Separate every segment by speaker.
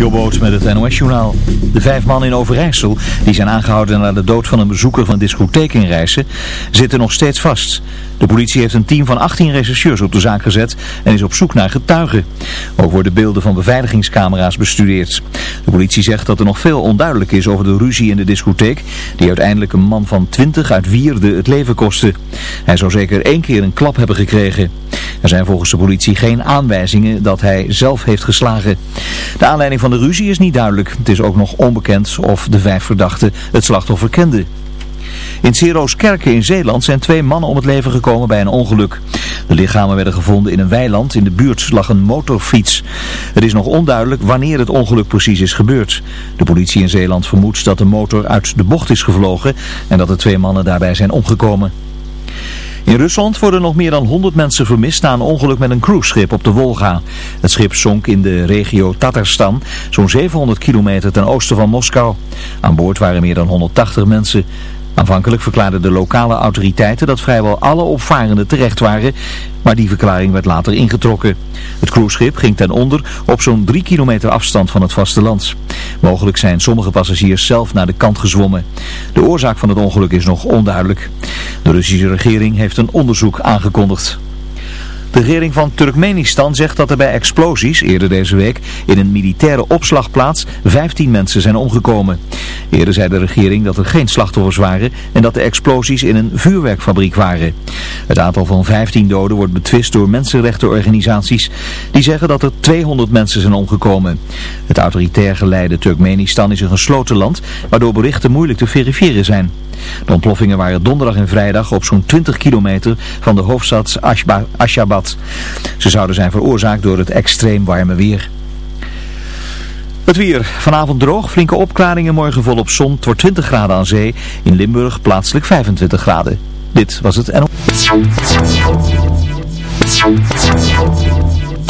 Speaker 1: Jobboot met het NOS-journaal. De vijf mannen in Overijssel, die zijn aangehouden na de dood van een bezoeker van een discotheek in Rijssen, zitten nog steeds vast. De politie heeft een team van 18 rechercheurs op de zaak gezet en is op zoek naar getuigen. Ook worden beelden van beveiligingscamera's bestudeerd. De politie zegt dat er nog veel onduidelijk is over de ruzie in de discotheek, die uiteindelijk een man van 20 uit Wierde het leven kostte. Hij zou zeker één keer een klap hebben gekregen. Er zijn volgens de politie geen aanwijzingen dat hij zelf heeft geslagen. De aanleiding van de ruzie is niet duidelijk. Het is ook nog onbekend of de vijf verdachten het slachtoffer kenden. In Serooskerken in Zeeland zijn twee mannen om het leven gekomen bij een ongeluk. De lichamen werden gevonden in een weiland. In de buurt lag een motorfiets. Het is nog onduidelijk wanneer het ongeluk precies is gebeurd. De politie in Zeeland vermoedt dat de motor uit de bocht is gevlogen en dat de twee mannen daarbij zijn omgekomen. In Rusland worden nog meer dan 100 mensen vermist na een ongeluk met een cruiseschip op de Wolga. Het schip zonk in de regio Tatarstan, zo'n 700 kilometer ten oosten van Moskou. Aan boord waren meer dan 180 mensen. Aanvankelijk verklaarden de lokale autoriteiten dat vrijwel alle opvarenden terecht waren, maar die verklaring werd later ingetrokken. Het cruiseschip ging ten onder op zo'n drie kilometer afstand van het vasteland. Mogelijk zijn sommige passagiers zelf naar de kant gezwommen. De oorzaak van het ongeluk is nog onduidelijk. De Russische regering heeft een onderzoek aangekondigd. De regering van Turkmenistan zegt dat er bij explosies eerder deze week in een militaire opslagplaats 15 mensen zijn omgekomen. Eerder zei de regering dat er geen slachtoffers waren en dat de explosies in een vuurwerkfabriek waren. Het aantal van 15 doden wordt betwist door mensenrechtenorganisaties die zeggen dat er 200 mensen zijn omgekomen. Het autoritair geleide Turkmenistan is een gesloten land waardoor berichten moeilijk te verifiëren zijn. De ontploffingen waren donderdag en vrijdag op zo'n 20 kilometer van de hoofdstad Ashgabat. Ze zouden zijn veroorzaakt door het extreem warme weer. Het weer. Vanavond droog, flinke opklaringen, morgen volop zon. Wordt 20 graden aan zee. In Limburg plaatselijk 25 graden. Dit was het NO.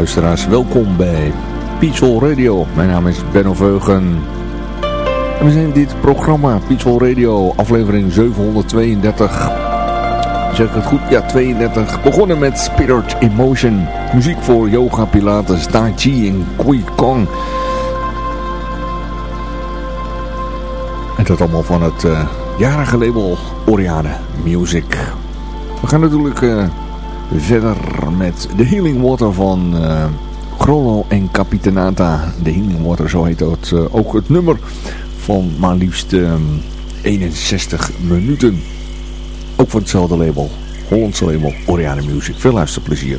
Speaker 2: Luisteraars, welkom bij Peaceful Radio. Mijn naam is Benno Veugen. En we zijn dit programma Peaceful Radio, aflevering 732. Zeg het goed? Ja, 32. Begonnen met Spirit Emotion. Muziek voor yoga, pilates, tai chi en Kui Kong. En dat allemaal van het uh, jarige label Oriane Music. We gaan natuurlijk uh, verder met de Healing Water van uh, en Capitanata. De Healing Water, zo heet dat ook het nummer van maar liefst 61 minuten. Ook van hetzelfde label, Hollandse label Oriane Music. Veel luisterplezier.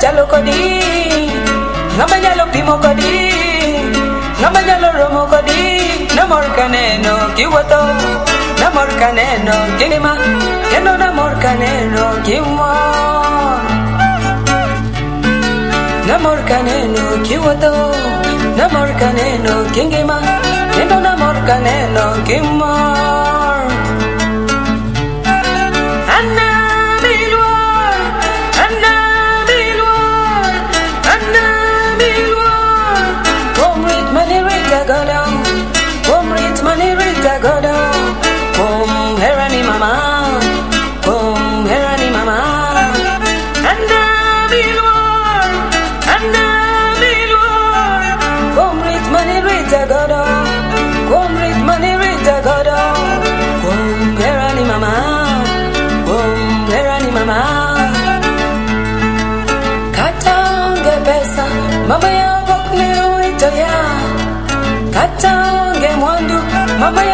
Speaker 3: chalo
Speaker 2: kodi. Ng'ama
Speaker 3: nyalo pimo kodi. Ng'ama nyalo romo kodi. Namor kaneno kiwuotho. Namor kaneno kinima kendo namor kaneno kimor namor kaneno kiwato namor kaneno kingema nendo namor kaneno kimma Bye-bye.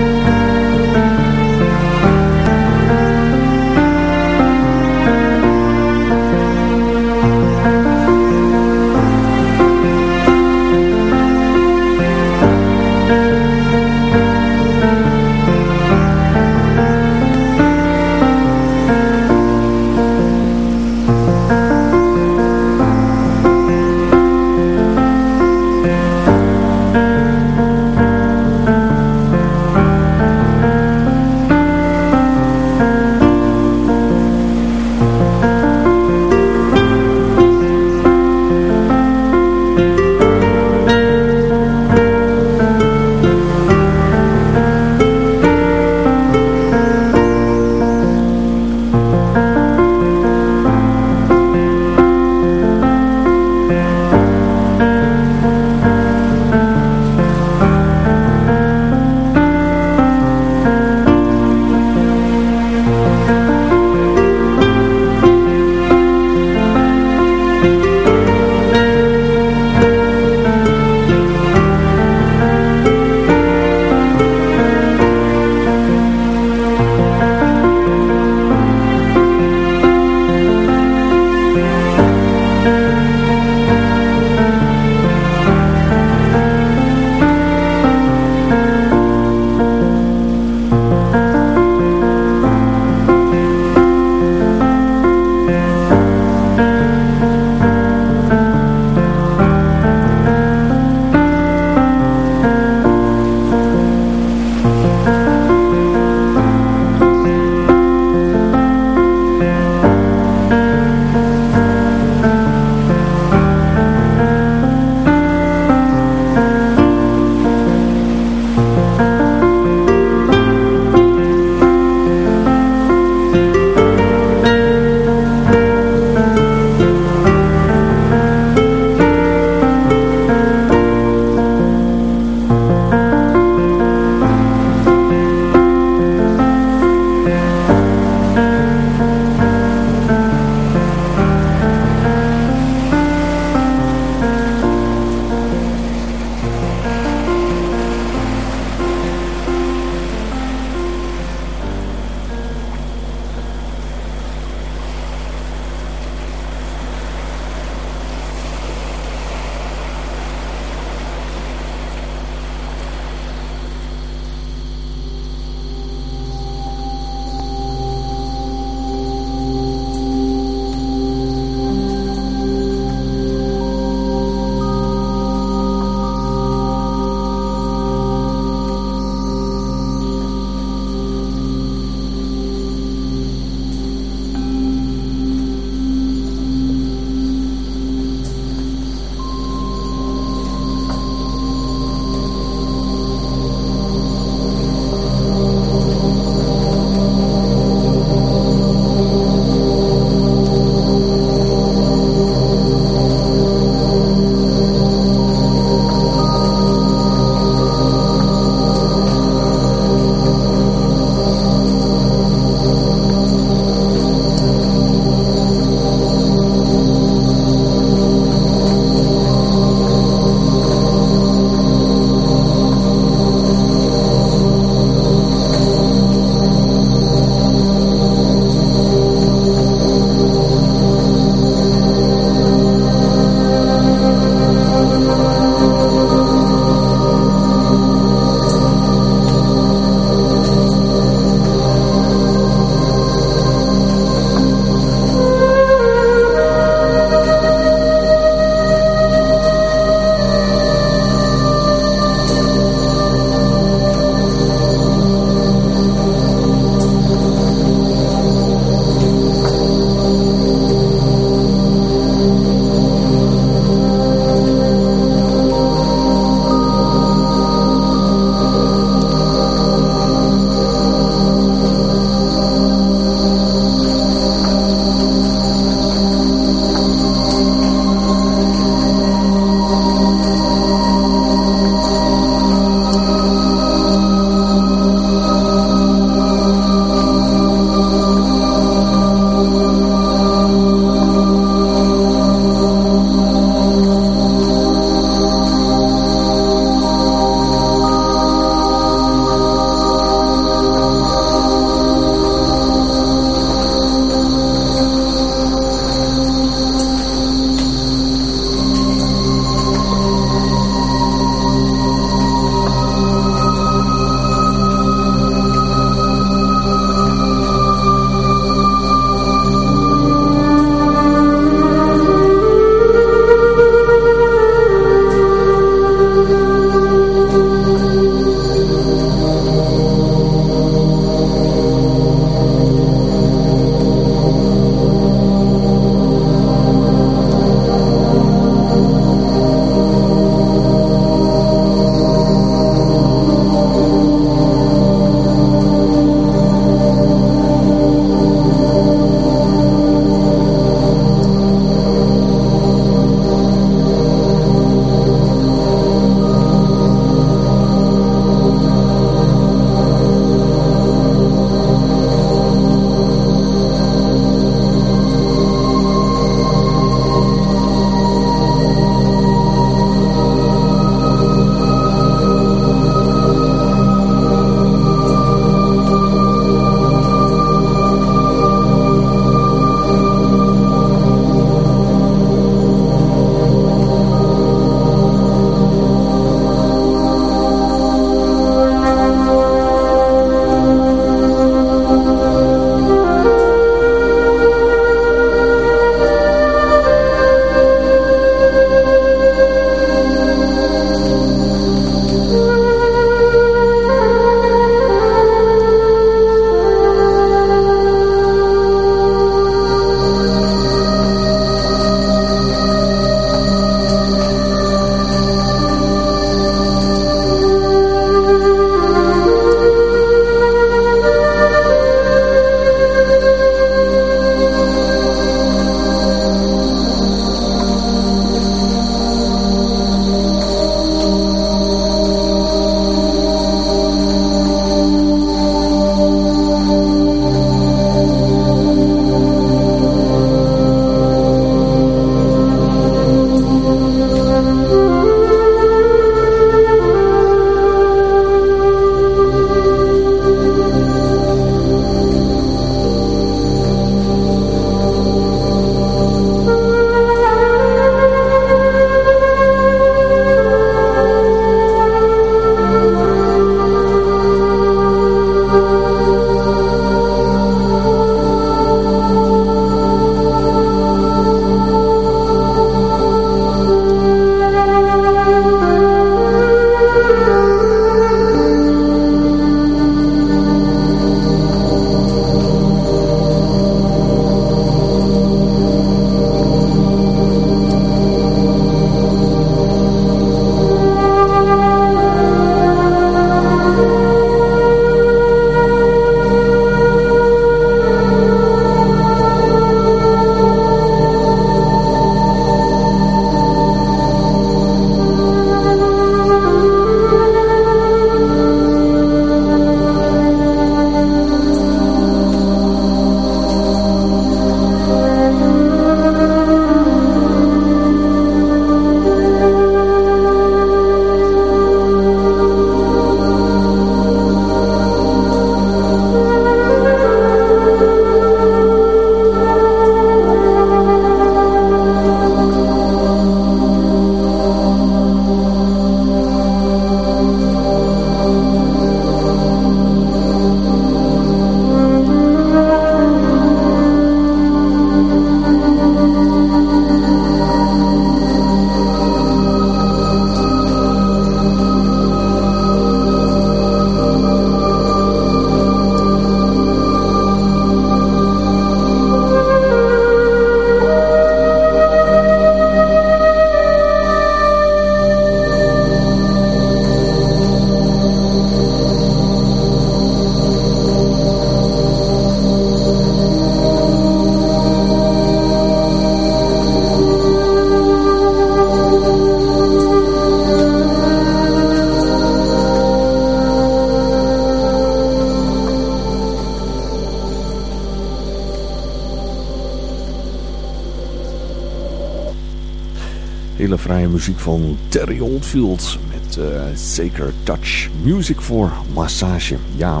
Speaker 2: Muziek van Terry Oldfield met uh, Sacred Touch. Music voor massage. Ja,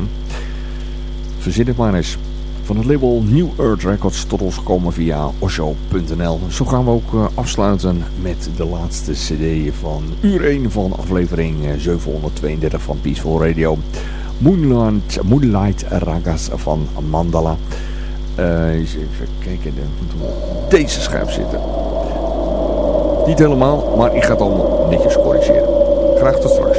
Speaker 2: verzin maar eens. Van het label New Earth Records tot ons komen via osho.nl. Zo gaan we ook uh, afsluiten met de laatste cd van uur 1 van aflevering 732 van Peaceful Radio. Moonlight, Moonlight Ragas van Mandala. Eens even kijken, moeten we op deze schuif zitten. Niet helemaal, maar ik ga het allemaal netjes corrigeren. Graag tot straks.